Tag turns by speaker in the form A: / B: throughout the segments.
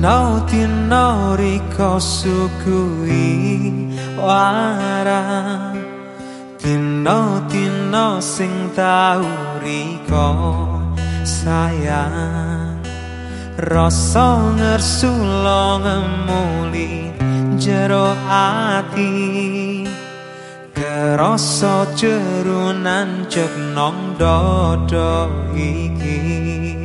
A: Dino dino riko sugui wara. Dino dino sing tau riko sayang. Rasa ngersulo ngemuli jero ati. Kerasa jerunan cek nong dodo iki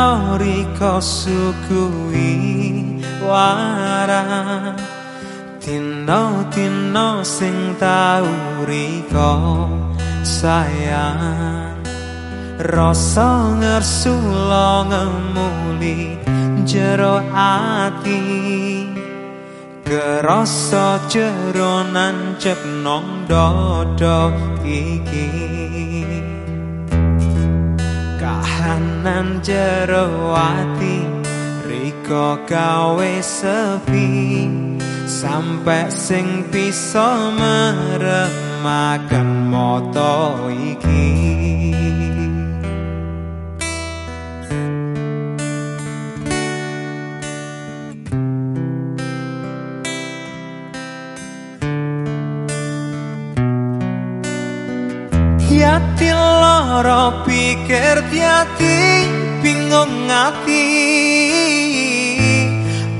A: dino riko sukui wara Dino dino sing tau riko sayang. Rasa ngersulo ngemuli jero ati Kerasa jero nancep nong dodo iki kahanan jero ati riko gawe sepi. Sampai sing bisa meremakan moto iki Yati loro pikir diati bingung ngati.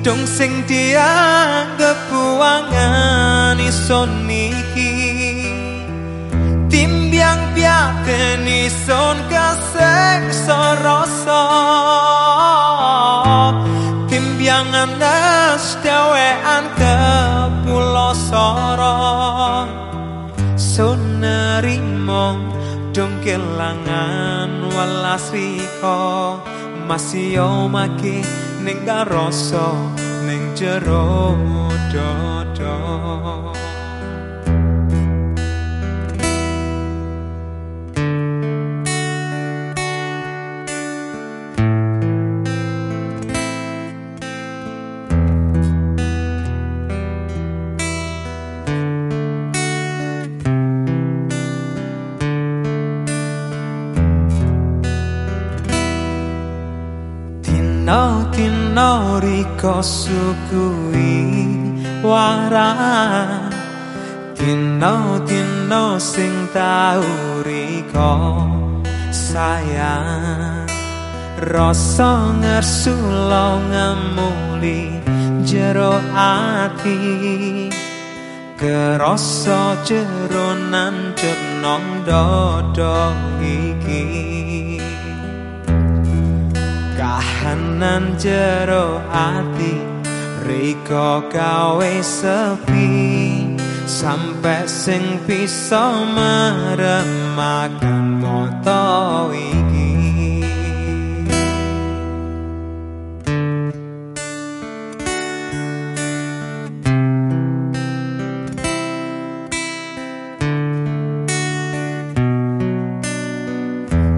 A: Dong sing dianggap buangan ison niki. Timbiang piaten ison kasek soroso Timbiangan nas dewean Nerimo dong kelangan walas riko masih omake ning rasa ning jero Dino dino riko sukui wara. Dino dino sing tau riko sayang. Rasa ngersulo ngemuli jero ati. Kerasa jero nancep nong dodo iki kahanan jero ati riko gawe sepi. Sampai sing bisa meremakan moto iki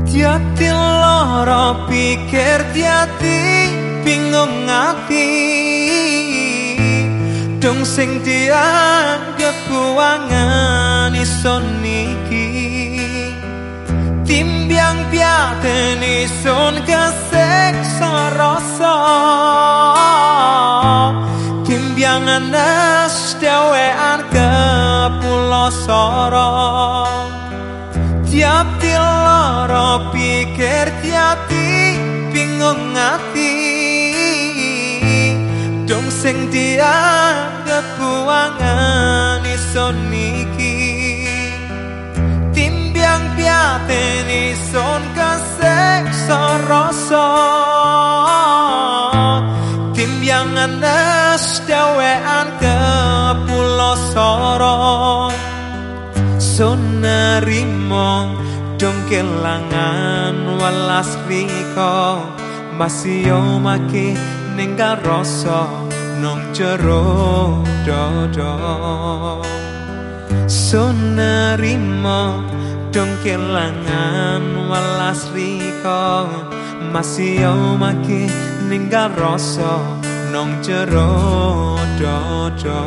A: Diati loro pikir diati bingung ngati. Dong sing dianggap buangan ison niki. Timbiang piaten ison kesek soroso Timbiang anas dewean ke Tiap di loro pikir tiati bingung ngati Dong sing dianggap buangan ison niki. Timbiang piaten ison kesek soroso. Timbiang anas dewean ke pulau sorong. Sun nerimo dong kelangan walas riko masih omake ninggal rasa nong jero dodo sun nerimo dong kelangan walas riko masih yo maki ninggal rasa nong jero dodo